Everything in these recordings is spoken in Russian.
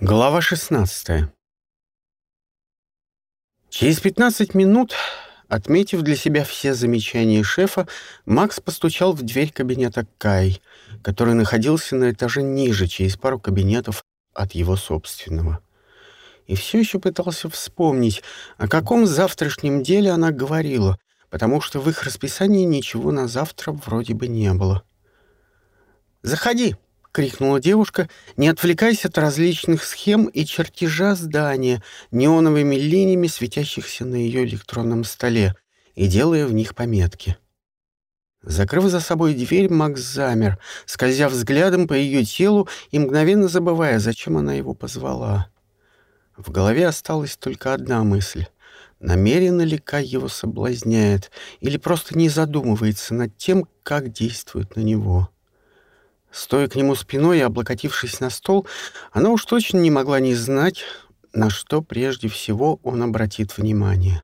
Глава 16. Через 15 минут, отметив для себя все замечания шефа, Макс постучал в дверь кабинета Кай, который находился на этаже ниже, через пару кабинетов от его собственного. И все еще пытался вспомнить, о каком завтрашнем деле она говорила, потому что в их расписании ничего на завтра вроде бы не было. «Заходи!» — крикнула девушка, не отвлекаясь от различных схем и чертежа здания, неоновыми линиями, светящихся на ее электронном столе, и делая в них пометки. Закрыв за собой дверь, Макс замер, скользя взглядом по ее телу и мгновенно забывая, зачем она его позвала. В голове осталась только одна мысль. Намеренно ли Кай его соблазняет или просто не задумывается над тем, как действует на него? — Стоя к нему спиной и облокотившись на стол, она уж точно не могла не знать, на что прежде всего он обратит внимание.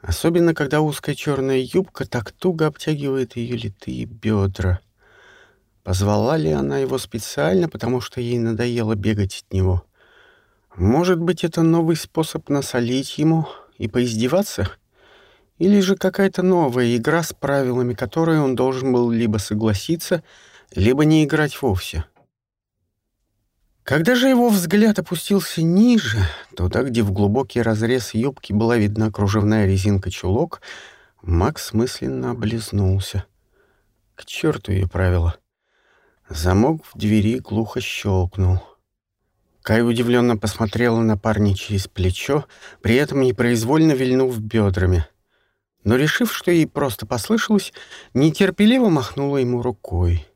Особенно, когда узкая черная юбка так туго обтягивает ее литые бедра. Позвала ли она его специально, потому что ей надоело бегать от него? Может быть, это новый способ насолить ему и поиздеваться? Или же какая-то новая игра с правилами, которые он должен был либо согласиться, либо не играть вовсе. Когда же его взгляд опустился ниже, туда, где в глубокий разрез юбки была видна кружевная резинка чулок, Макс мысленно облизнулся. К черту ее правила. Замок в двери глухо щелкнул. Кай удивленно посмотрела на парня через плечо, при этом непроизвольно вильнув бедрами. Но, решив, что ей просто послышалось, нетерпеливо махнула ему рукой.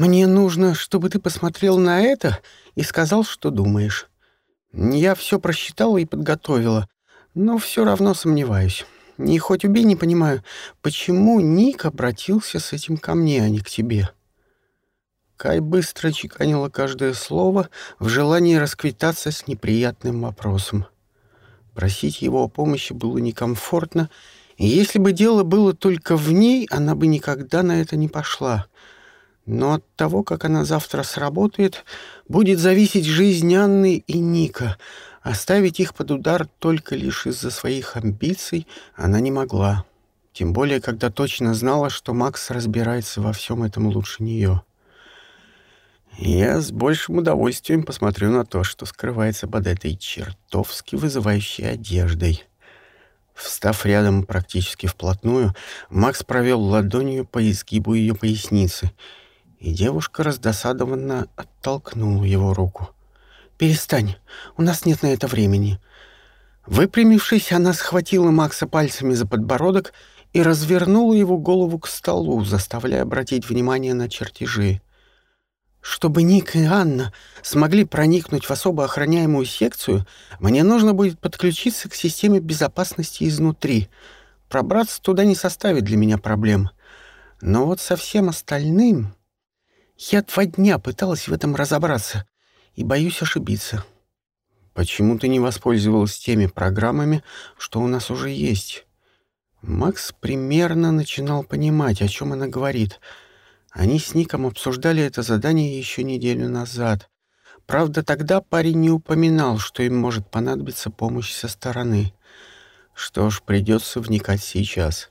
«Мне нужно, чтобы ты посмотрел на это и сказал, что думаешь. Я все просчитала и подготовила, но все равно сомневаюсь. И хоть убей, не понимаю, почему Ник обратился с этим ко мне, а не к тебе». Кай быстро чеканила каждое слово в желании расквитаться с неприятным вопросом. Просить его о помощи было некомфортно, и если бы дело было только в ней, она бы никогда на это не пошла — но от того, как она завтра сработает, будет зависеть жизнь Анны и Ника. Оставить их под удар только лишь из-за своих амбиций она не могла. Тем более, когда точно знала, что Макс разбирается во всем этом лучше нее. Я с большим удовольствием посмотрю на то, что скрывается под этой чертовски вызывающей одеждой. Встав рядом практически вплотную, Макс провел ладонью по изгибу ее поясницы — и девушка раздосадованно оттолкнула его руку. «Перестань, у нас нет на это времени». Выпрямившись, она схватила Макса пальцами за подбородок и развернула его голову к столу, заставляя обратить внимание на чертежи. Чтобы Ник и Анна смогли проникнуть в особо охраняемую секцию, мне нужно будет подключиться к системе безопасности изнутри. Пробраться туда не составит для меня проблем. Но вот со всем остальным... Я два дня пыталась в этом разобраться и боюсь ошибиться. Почему ты не воспользовалась теми программами, что у нас уже есть? Макс примерно начинал понимать, о чем она говорит. Они с Ником обсуждали это задание еще неделю назад. Правда, тогда парень не упоминал, что им может понадобиться помощь со стороны. Что ж, придется вникать сейчас.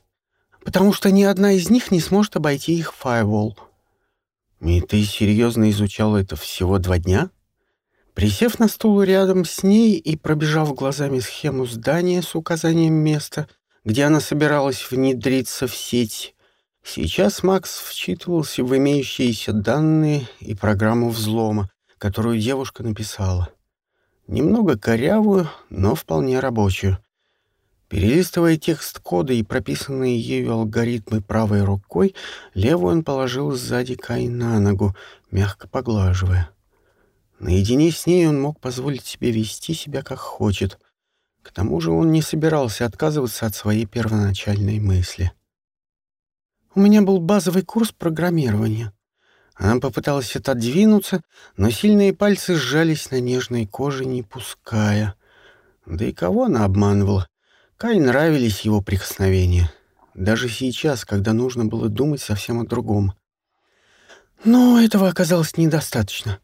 Потому что ни одна из них не сможет обойти их фаервол. «И ты серьезно изучал это всего два дня?» Присев на стул рядом с ней и пробежав глазами схему здания с указанием места, где она собиралась внедриться в сеть, сейчас Макс вчитывался в имеющиеся данные и программу взлома, которую девушка написала. Немного корявую, но вполне рабочую. Перелистывая текст кода и прописанные ею алгоритмы правой рукой, левую он положил сзади Кай на ногу, мягко поглаживая. Наедине с ней он мог позволить себе вести себя как хочет. К тому же он не собирался отказываться от своей первоначальной мысли. «У меня был базовый курс программирования». Она попыталась отодвинуться, но сильные пальцы сжались на нежной коже, не пуская. Да и кого она обманывала? Кай нравились его прикосновения. Даже сейчас, когда нужно было думать совсем о другом. Но этого оказалось недостаточно.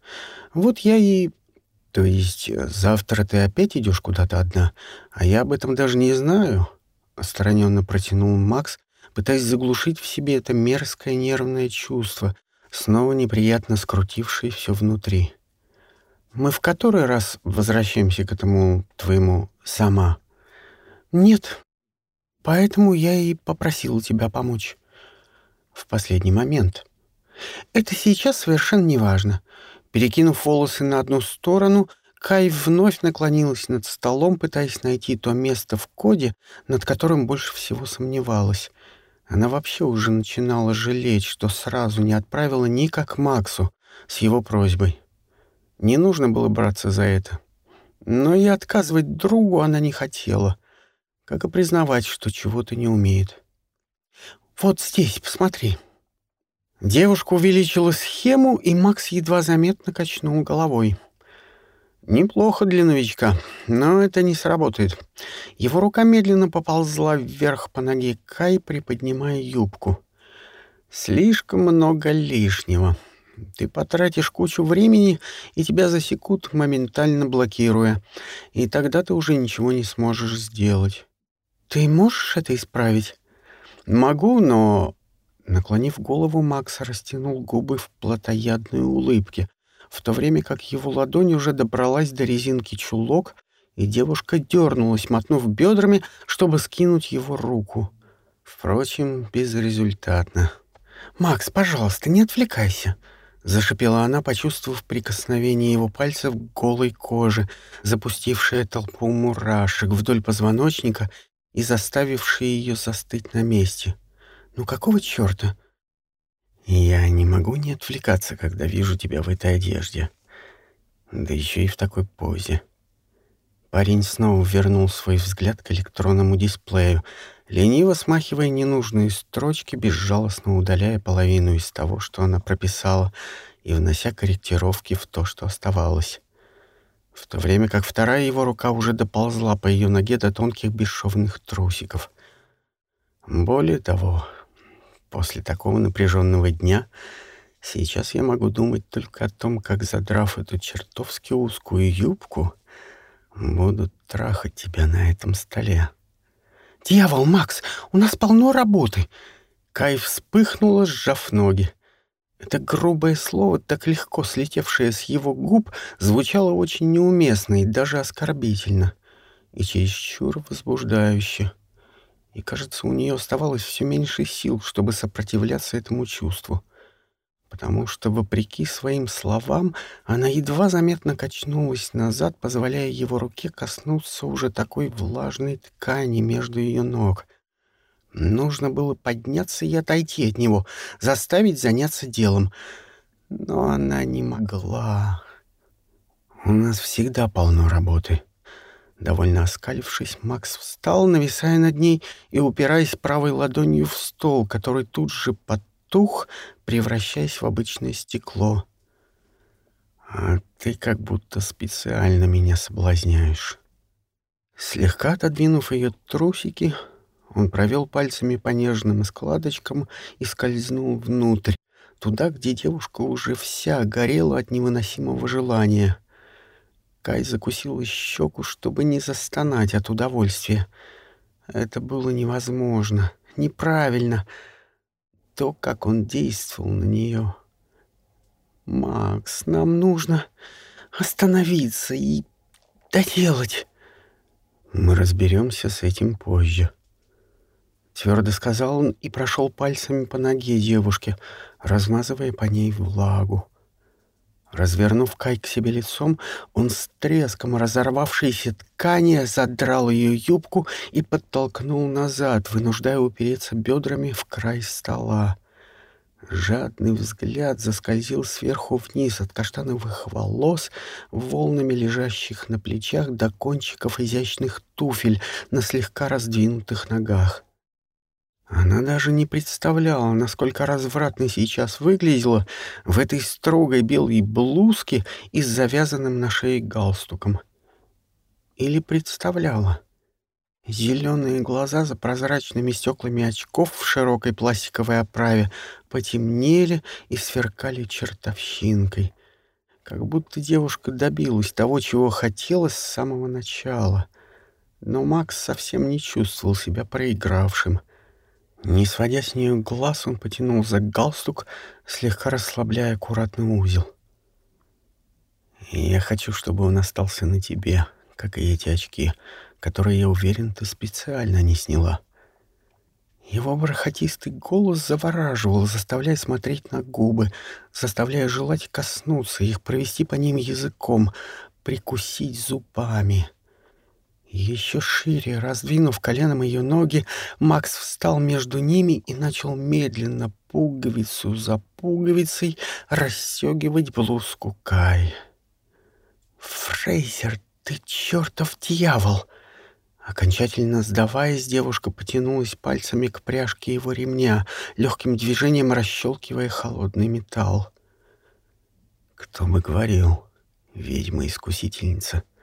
Вот я и То есть завтра ты опять идешь куда-то одна, а я об этом даже не знаю? Остраненно протянул Макс, пытаясь заглушить в себе это мерзкое нервное чувство, снова неприятно скрутившее все внутри. Мы в который раз возвращаемся к этому твоему «сама»? Нет. Поэтому я и попросил тебя помочь. В последний момент. Это сейчас совершенно неважно. Перекинув волосы на одну сторону, Кай вновь наклонилась над столом, пытаясь найти то место в коде, над которым больше всего сомневалась. Она вообще уже начинала жалеть, что сразу не отправила Ника к Максу с его просьбой. Не нужно было браться за это. Но и отказывать другу она не хотела, как и признавать, что чего-то не умеет. «Вот здесь, посмотри», Девушка увеличила схему, и Макс едва заметно качнул головой. Неплохо для новичка, но это не сработает. Его рука медленно поползла вверх по ноге Кай, приподнимая юбку. Слишком много лишнего. Ты потратишь кучу времени, и тебя засекут, моментально блокируя. И тогда ты уже ничего не сможешь сделать. Ты можешь это исправить? Могу, но Наклонив голову, Макс растянул губы в плотоядной улыбке, в то время как его ладонь уже добралась до резинки чулок, и девушка дернулась, мотнув бедрами, чтобы скинуть его руку. Впрочем, безрезультатно. «Макс, пожалуйста, не отвлекайся!» — зашипела она, почувствовав прикосновение его пальцев к голой коже, запустившее толпу мурашек вдоль позвоночника и заставившее ее застыть на месте. Ну какого чёрта? Я не могу не отвлекаться, когда вижу тебя в этой одежде. Да ещё и в такой позе. Парень снова вернул свой взгляд к электронному дисплею, лениво смахивая ненужные строчки, безжалостно удаляя половину из того, что она прописала, и внося корректировки в то, что оставалось. В то время как вторая его рука уже доползла по её ноге до тонких бесшовных трусиков. Более того, После такого напряженного дня сейчас я могу думать только о том, как, задрав эту чертовски узкую юбку, буду трахать тебя на этом столе. «Дьявол, Макс, у нас полно работы!» Кай вспыхнула, сжав ноги. Это грубое слово, так легко слетевшее с его губ, звучало очень неуместно и даже оскорбительно, и чересчур возбуждающе и, кажется, у нее оставалось все меньше сил, чтобы сопротивляться этому чувству. Потому что, вопреки своим словам, она едва заметно качнулась назад, позволяя его руке коснуться уже такой влажной ткани между ее ног. Нужно было подняться и отойти от него, заставить заняться делом. Но она не могла. У нас всегда полно работы. Довольно оскалившись, Макс встал, нависая над ней и упираясь правой ладонью в стол, который тут же потух, превращаясь в обычное стекло. «А ты как будто специально меня соблазняешь». Слегка отодвинув ее трусики, он провел пальцами по нежным складочкам и скользнул внутрь, туда, где девушка уже вся горела от невыносимого желания — Кай закусил щеку, чтобы не застонать от удовольствия. Это было невозможно, неправильно. То, как он действовал на нее. «Макс, нам нужно остановиться и доделать». «Мы разберемся с этим позже», — твердо сказал он и прошел пальцами по ноге девушки, размазывая по ней влагу. Развернув Кай к себе лицом, он с треском разорвавшейся ткани задрал ее юбку и подтолкнул назад, вынуждая упереться бедрами в край стола. Жадный взгляд заскользил сверху вниз от каштановых волос, волнами лежащих на плечах до кончиков изящных туфель на слегка раздвинутых ногах. Она даже не представляла, насколько развратно сейчас выглядела в этой строгой белой блузке и с завязанным на шее галстуком. Или представляла. Зеленые глаза за прозрачными стеклами очков в широкой пластиковой оправе потемнели и сверкали чертовщинкой. Как будто девушка добилась того, чего хотела с самого начала. Но Макс совсем не чувствовал себя проигравшим. Не сводя с нее глаз, он потянул за галстук, слегка расслабляя аккуратный узел. «Я хочу, чтобы он остался на тебе, как и эти очки, которые, я уверен, ты специально не сняла». Его бархатистый голос завораживал, заставляя смотреть на губы, заставляя желать коснуться их, провести по ним языком, прикусить зубами. Еще шире, раздвинув коленом ее ноги, Макс встал между ними и начал медленно, пуговицу за пуговицей, расстегивать блузку Кай. «Фрейзер, ты чертов дьявол!» Окончательно сдаваясь, девушка потянулась пальцами к пряжке его ремня, легким движением расщелкивая холодный металл. «Кто бы говорил, ведьма-искусительница!» —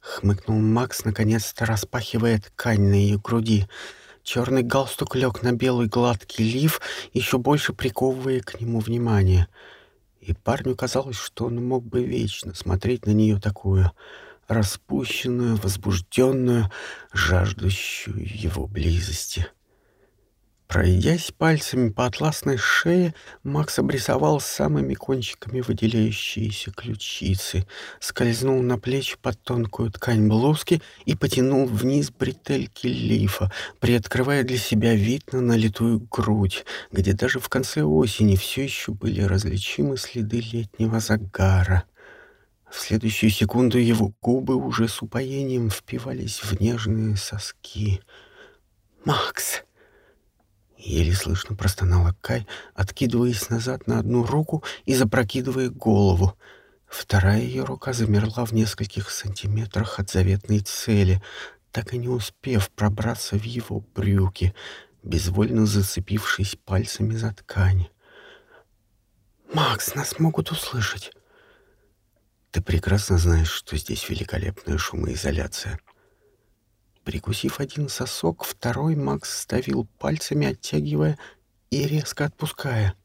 хмыкнул Макс, наконец-то распахивая ткань на ее груди. Черный галстук лег на белый гладкий лиф, еще больше приковывая к нему внимание. И парню казалось, что он мог бы вечно смотреть на нее такую — распущенную, возбужденную, жаждущую его близости. Пройдясь пальцами по атласной шее, Макс обрисовал самыми кончиками выделяющиеся ключицы, скользнул на плечи под тонкую ткань блузки и потянул вниз бретельки лифа, приоткрывая для себя вид на налитую грудь, где даже в конце осени все еще были различимы следы летнего загара — в следующую секунду его губы уже с упоением впивались в нежные соски. «Макс!» Еле слышно простонала Кай, откидываясь назад на одну руку и запрокидывая голову. Вторая ее рука замерла в нескольких сантиметрах от заветной цели, так и не успев пробраться в его брюки, безвольно зацепившись пальцами за ткань. «Макс, нас могут услышать!» Ты прекрасно знаешь, что здесь великолепная шумоизоляция. Прикусив один сосок, второй Макс ставил пальцами, оттягивая и резко отпуская.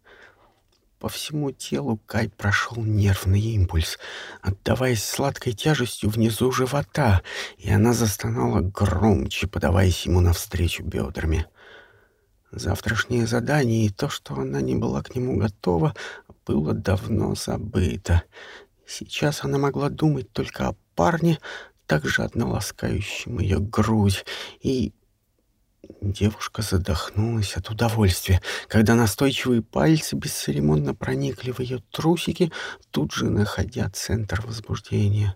По всему телу Кай прошел нервный импульс, отдаваясь сладкой тяжестью внизу живота, и она застонала громче, подаваясь ему навстречу бедрами. Завтрашнее задание и то, что она не была к нему готова, было давно забыто, Сейчас она могла думать только о парне, так жадно ласкающем ее грудь, и... Девушка задохнулась от удовольствия, когда настойчивые пальцы бесцеремонно проникли в ее трусики, тут же находя центр возбуждения.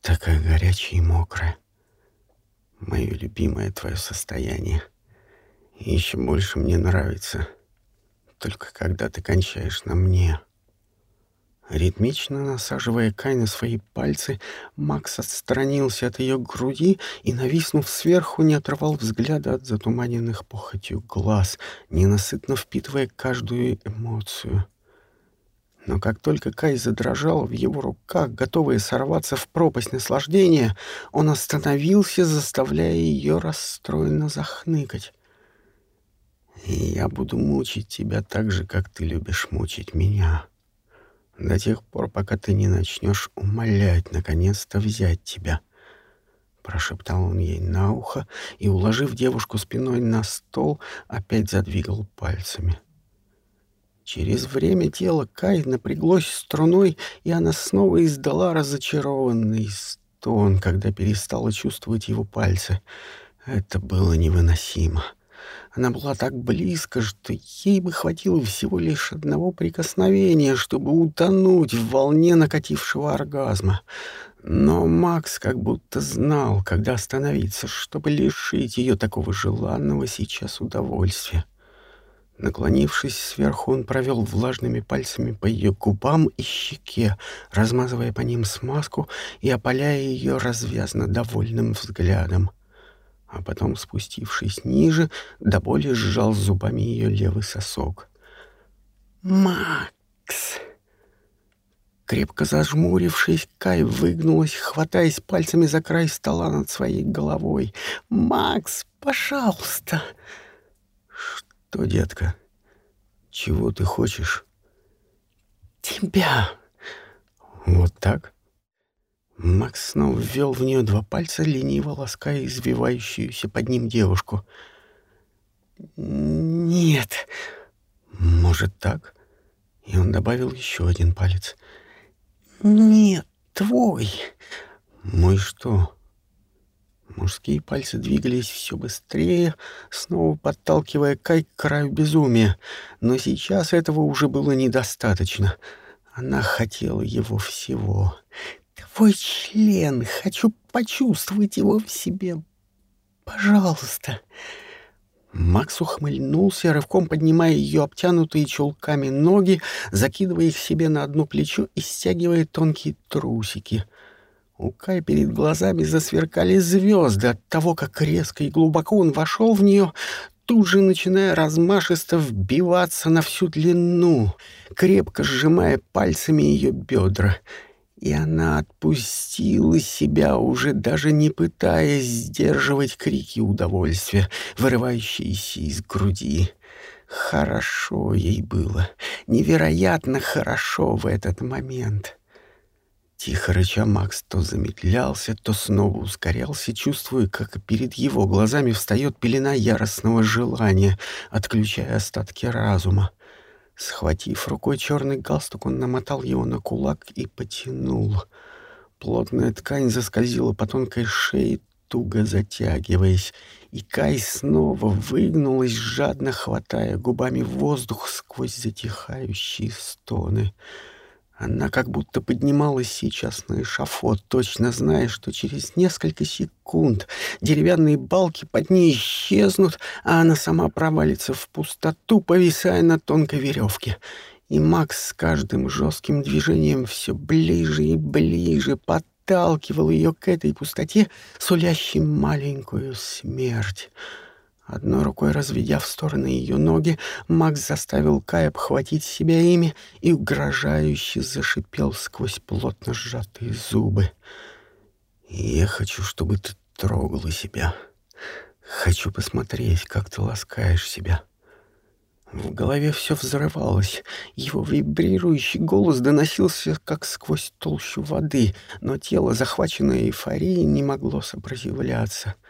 Такая горячая и мокрая. Мое любимое твое состояние. И еще больше мне нравится, только когда ты кончаешь на мне. Ритмично насаживая Кай на свои пальцы, Макс отстранился от ее груди и, нависнув сверху, не отрывал взгляда от затуманенных похотью глаз, ненасытно впитывая каждую эмоцию. Но как только Кай задрожал в его руках, готовый сорваться в пропасть наслаждения, он остановился, заставляя ее расстроенно захныкать. «Я буду мучить тебя так же, как ты любишь мучить меня», до тех пор, пока ты не начнешь умолять наконец-то взять тебя. Прошептал он ей на ухо и, уложив девушку спиной на стол, опять задвигал пальцами. Через время тело Кай напряглось струной, и она снова издала разочарованный стон, когда перестала чувствовать его пальцы. Это было невыносимо. — она была так близко, что ей бы хватило всего лишь одного прикосновения, чтобы утонуть в волне накатившего оргазма. Но Макс как будто знал, когда остановиться, чтобы лишить ее такого желанного сейчас удовольствия. Наклонившись сверху, он провел влажными пальцами по ее губам и щеке, размазывая по ним смазку и опаляя ее развязно довольным взглядом а потом, спустившись ниже, до боли сжал зубами ее левый сосок. «Макс!» Крепко зажмурившись, Кай выгнулась, хватаясь пальцами за край стола над своей головой. «Макс, пожалуйста!» «Что, детка? Чего ты хочешь?» «Тебя!» Вот так? Макс снова ввел в нее два пальца, лениво лаская извивающуюся под ним девушку. «Нет». «Может, так?» И он добавил еще один палец. «Нет, твой». «Мой что?» Мужские пальцы двигались все быстрее, снова подталкивая Кай к краю безумия. Но сейчас этого уже было недостаточно. Она хотела его всего. «Твой член! Хочу почувствовать его в себе! Пожалуйста!» Макс ухмыльнулся, рывком поднимая ее обтянутые чулками ноги, закидывая их себе на одно плечо и стягивая тонкие трусики — у Кай перед глазами засверкали звезды от того, как резко и глубоко он вошел в нее, тут же начиная размашисто вбиваться на всю длину, крепко сжимая пальцами ее бедра. И она отпустила себя, уже даже не пытаясь сдерживать крики удовольствия, вырывающиеся из груди. Хорошо ей было, невероятно хорошо в этот момент. Тихо рыча Макс то замедлялся, то снова ускорялся, чувствуя, как перед его глазами встает пелена яростного желания, отключая остатки разума. Схватив рукой черный галстук, он намотал его на кулак и потянул. Плотная ткань заскользила по тонкой шее, туго затягиваясь, и Кай снова выгнулась, жадно хватая губами воздух сквозь затихающие стоны — она как будто поднималась сейчас на эшафот, точно зная, что через несколько секунд деревянные балки под ней исчезнут, а она сама провалится в пустоту, повисая на тонкой веревке. И Макс с каждым жестким движением все ближе и ближе подталкивал ее к этой пустоте, сулящей маленькую смерть. Одной рукой разведя в стороны ее ноги, Макс заставил Кая обхватить себя ими и угрожающе зашипел сквозь плотно сжатые зубы. «Я хочу, чтобы ты трогала себя. Хочу посмотреть, как ты ласкаешь себя». В голове все взрывалось. Его вибрирующий голос доносился, как сквозь толщу воды, но тело, захваченное эйфорией, не могло сопротивляться —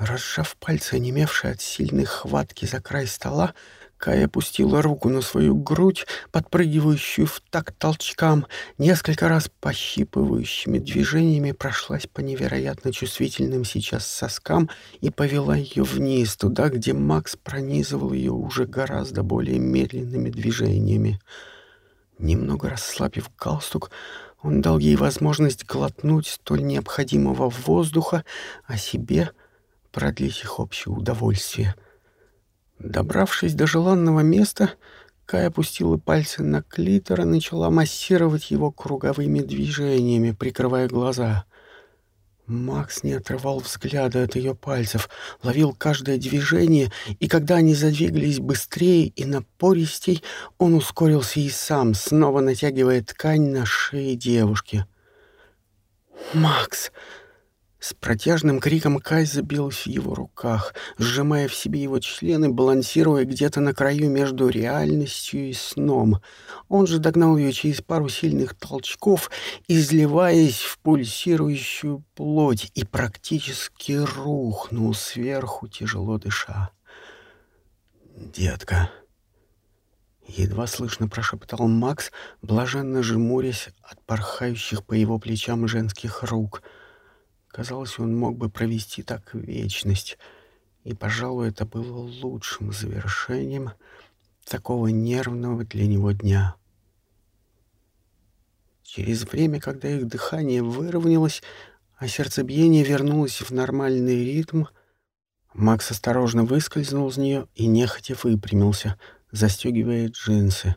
Разжав пальцы, онемевшие от сильной хватки за край стола, Кая опустила руку на свою грудь, подпрыгивающую в такт толчкам, несколько раз пощипывающими движениями прошлась по невероятно чувствительным сейчас соскам и повела ее вниз, туда, где Макс пронизывал ее уже гораздо более медленными движениями. Немного расслабив галстук, он дал ей возможность глотнуть столь необходимого воздуха, а себе — продлить их общее удовольствие. Добравшись до желанного места, Кай опустила пальцы на клитор и начала массировать его круговыми движениями, прикрывая глаза. Макс не отрывал взгляда от ее пальцев, ловил каждое движение, и когда они задвигались быстрее и напористей, он ускорился и сам, снова натягивая ткань на шее девушки. «Макс!» С протяжным криком Кай забилась в его руках, сжимая в себе его члены, балансируя где-то на краю между реальностью и сном. Он же догнал ее через пару сильных толчков, изливаясь в пульсирующую плоть, и практически рухнул сверху, тяжело дыша. «Детка!» Едва слышно прошептал Макс, блаженно жмурясь от порхающих по его плечам женских рук — Казалось, он мог бы провести так вечность, и, пожалуй, это было лучшим завершением такого нервного для него дня. Через время, когда их дыхание выровнялось, а сердцебиение вернулось в нормальный ритм, Макс осторожно выскользнул из нее и нехотя выпрямился, застегивая джинсы.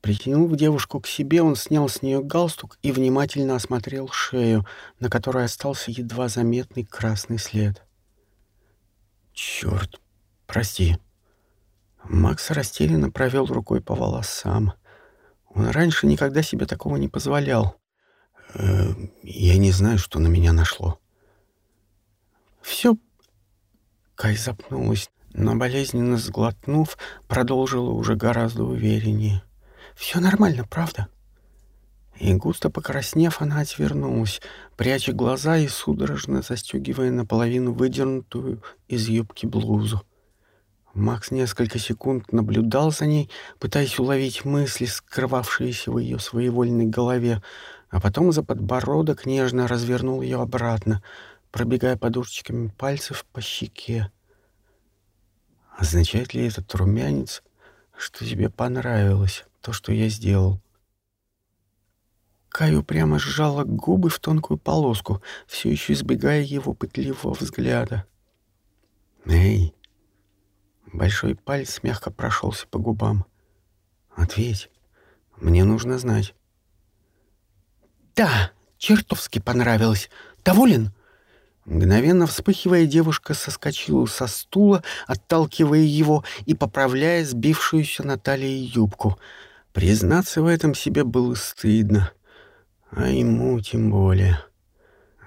Притянув девушку к себе, он снял с нее галстук и внимательно осмотрел шею, на которой остался едва заметный красный след. «Черт, прости». Макс растерянно провел рукой по волосам. Он раньше никогда себе такого не позволял. «Э, «Я не знаю, что на меня нашло». «Все...» Кай запнулась, но болезненно сглотнув, продолжила уже гораздо увереннее. Все нормально, правда? И густо покраснев, она отвернулась, пряча глаза и судорожно застегивая наполовину выдернутую из юбки блузу. Макс несколько секунд наблюдал за ней, пытаясь уловить мысли, скрывавшиеся в ее своевольной голове, а потом за подбородок нежно развернул ее обратно, пробегая подушечками пальцев по щеке. Означает ли этот румянец, что тебе понравилось то, что я сделал? Каю прямо сжала губы в тонкую полоску, все еще избегая его пытливого взгляда. «Эй!» Большой палец мягко прошелся по губам. «Ответь. Мне нужно знать». «Да, чертовски понравилось. Доволен?» Мгновенно вспыхивая, девушка соскочила со стула, отталкивая его и поправляя сбившуюся на талии юбку. Признаться в этом себе было стыдно. А ему тем более.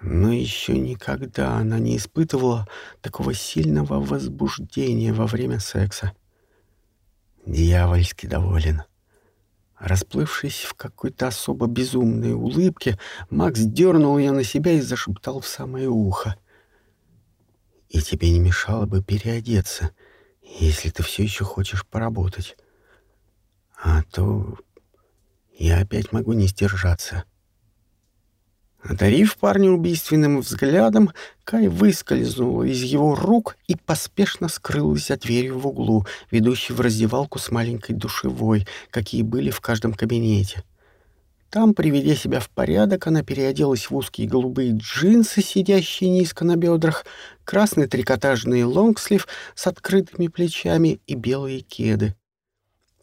Но еще никогда она не испытывала такого сильного возбуждения во время секса. Дьявольски доволен. Расплывшись в какой-то особо безумной улыбке, Макс дернул ее на себя и зашептал в самое ухо. «И тебе не мешало бы переодеться, если ты все еще хочешь поработать. А то я опять могу не сдержаться». Одарив парня убийственным взглядом, Кай выскользнула из его рук и поспешно скрылась за дверью в углу, ведущей в раздевалку с маленькой душевой, какие были в каждом кабинете. Там, приведя себя в порядок, она переоделась в узкие голубые джинсы, сидящие низко на бедрах, красный трикотажный лонгслив с открытыми плечами и белые кеды.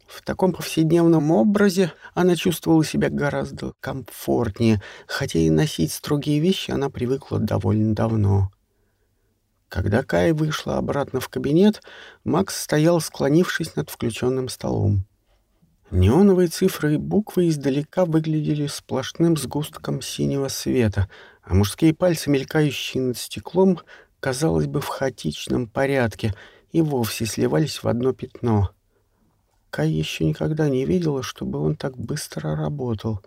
В таком повседневном образе она чувствовала себя гораздо комфортнее, хотя и носить строгие вещи она привыкла довольно давно. Когда Кай вышла обратно в кабинет, Макс стоял, склонившись над включенным столом. Неоновые цифры и буквы издалека выглядели сплошным сгустком синего света, а мужские пальцы, мелькающие над стеклом, казалось бы, в хаотичном порядке и вовсе сливались в одно пятно — Кай еще никогда не видела, чтобы он так быстро работал.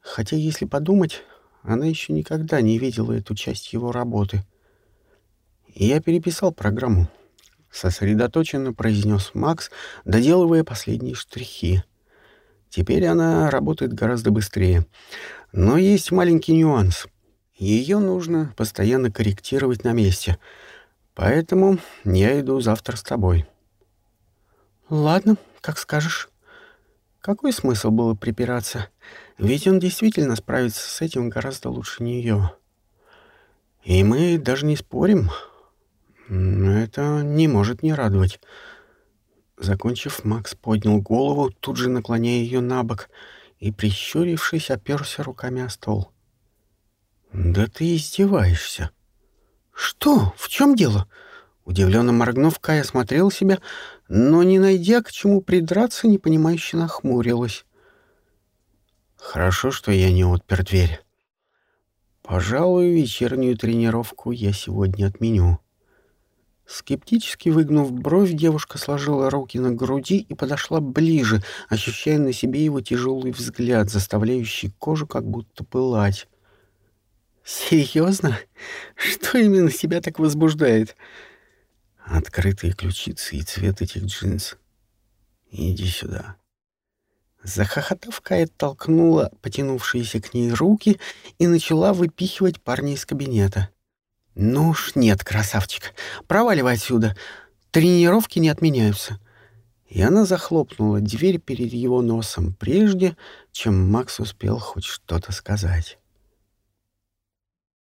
Хотя, если подумать, она еще никогда не видела эту часть его работы. Я переписал программу. Сосредоточенно произнес Макс, доделывая последние штрихи. Теперь она работает гораздо быстрее. Но есть маленький нюанс. Ее нужно постоянно корректировать на месте. Поэтому я иду завтра с тобой. «Ладно», как скажешь. Какой смысл было припираться? Ведь он действительно справится с этим гораздо лучше нее. И мы даже не спорим. Это не может не радовать. Закончив, Макс поднял голову, тут же наклоняя ее на бок, и, прищурившись, оперся руками о стол. «Да ты издеваешься!» «Что? В чем дело?» Удивленно моргнув, Кай осмотрел себя, но, не найдя к чему придраться, непонимающе нахмурилась. «Хорошо, что я не отпер дверь. Пожалуй, вечернюю тренировку я сегодня отменю». Скептически выгнув бровь, девушка сложила руки на груди и подошла ближе, ощущая на себе его тяжелый взгляд, заставляющий кожу как будто пылать. «Серьезно? Что именно тебя так возбуждает?» Открытые ключицы и цвет этих джинс. Иди сюда. Захохотав, Кая толкнула потянувшиеся к ней руки и начала выпихивать парня из кабинета. «Ну уж нет, красавчик, проваливай отсюда. Тренировки не отменяются». И она захлопнула дверь перед его носом прежде, чем Макс успел хоть что-то сказать.